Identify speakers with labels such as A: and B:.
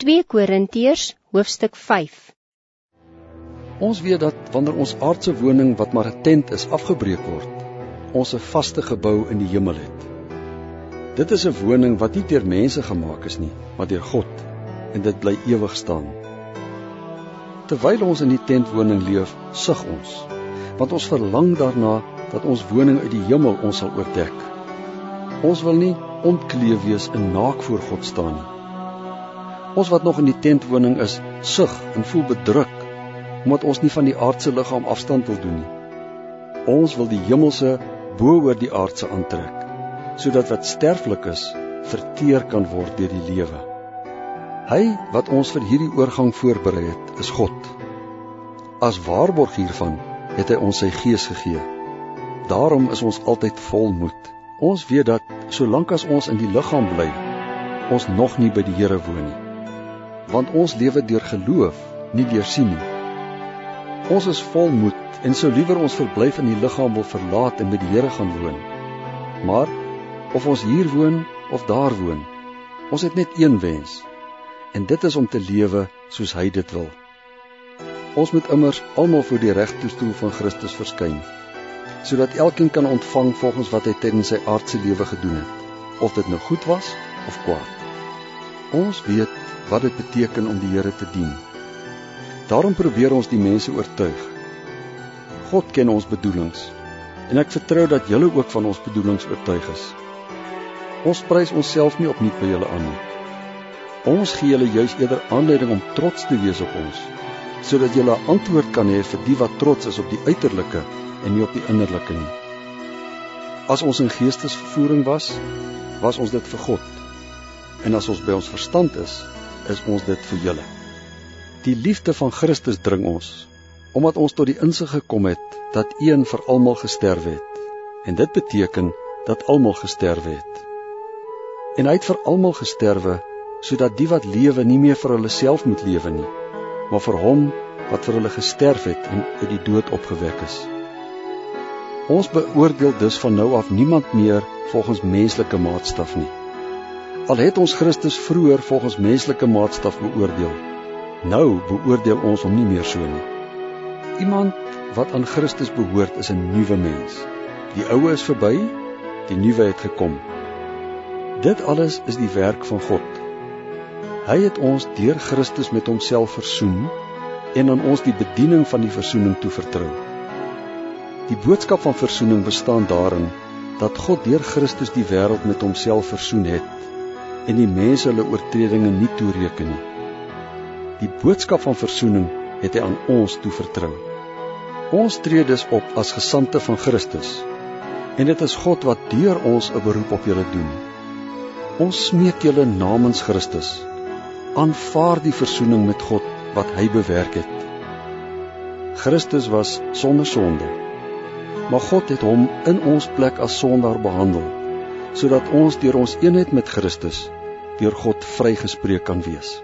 A: 2 Korintiërs hoofstuk 5
B: Ons weet dat wanneer ons aardse woning wat maar 'n tent is afgebreek word, ons 'n vaste gebou in die hemel het. Dit is 'n woning wat nie deur mense gemaak is nie, maar deur God en dit bly ewig staan. Terwyl ons in die tentwoning leef, sug ons, want ons verlang daarna dat ons woning uit die hemel ons sal oordek. Ons wil nie ontkleed wees en naak voor God staan nie. Ons wat nog in die tentwoning is, sug en voel bedruk omdat ons nie van die aardse liggaam afstand wil doen nie. Ons wil die hemelse bo oor die aardse aantrek, sodat wat sterflik is, verteer kan word deur die lewe. Hy wat ons vir hierdie oorgang voorberei het, is God. As waarborg hiervan het hy ons sy gees gegee. Daarom is ons altyd vol moed. Ons weet dat solank as ons in die liggaam bly, ons nog nie by die Here woon nie want ons lewe deur geloof, nie deur sien nie. Ons is vol moed en sou liewer ons verblyf in die liggaam wil verlaat en met die Here gaan woon. Maar of ons hier woon of daar woon, ons het net een wens en dit is om te lewe soos hy dit wil. Ons moet immers almal voor die regstoel van Christus verskyn sodat elkeen kan ontvang volgens wat hy tydens sy aardse lewe gedoen het, of dit nou goed was of kwaad. Ons weet wat dit beteken om die Here te dien. Daarom probeer ons die mense oortuig. God ken ons bedoelings en ek vertrou dat julle ook van ons bedoelings oortuig is. Ons prys onsself nie opnuut by julle aan nie. Ons gee julle juis eerder aanleiding om trots te wees op ons, sodat julle 'n antwoord kan hê vir die wat trots is op die uiterlike en nie op die innerlike nie. As ons in geestesvervoering was, was ons dit vir God. En as ons by ons verstand is, is ons dit vir julle. Die liefde van Christus dring ons omdat ons tot die insig gekom het dat een vir almal gesterf het. En dit beteken dat almal gesterf het. En hy het vir almal gesterwe sodat die wat lewe nie meer vir hulle self moet lewe nie, maar vir hom wat vir hulle gesterf het en uit die dood opgewek is. Ons beoordeel dus van nou af niemand meer volgens menslike maatstaf nie. Al het ons Christus vroeër volgens menslike maatstaf beoordeel, nou beoordeel ons hom nie meer so nie. Iemand wat aan Christus behoort is 'n nuwe mens. Die ou is verby, die nuwe het gekom. Dit alles is die werk van God. Hy het ons deur Christus met homself versoen en aan ons die bediening van die versoening toevertrou. Die boodskap van versoening bestaan daarin dat God deur Christus die wêreld met homself versoen het en die mense hulle oortredinge nie toereken nie. Die boodskap van verzoening het hy aan ons toevertrou. Ons tree dus op as gesandte van Christus en dit is God wat deur ons 'n beroep op julle doen. Ons smeek julle namens Christus aanvaar die verzoening met God wat hy bewerk het. Christus was sonder sonde. Maar God het hom in ons plek as sondaar behandel sodat ons deur ons eenheid met Christus deur God vrygespreek kan wees.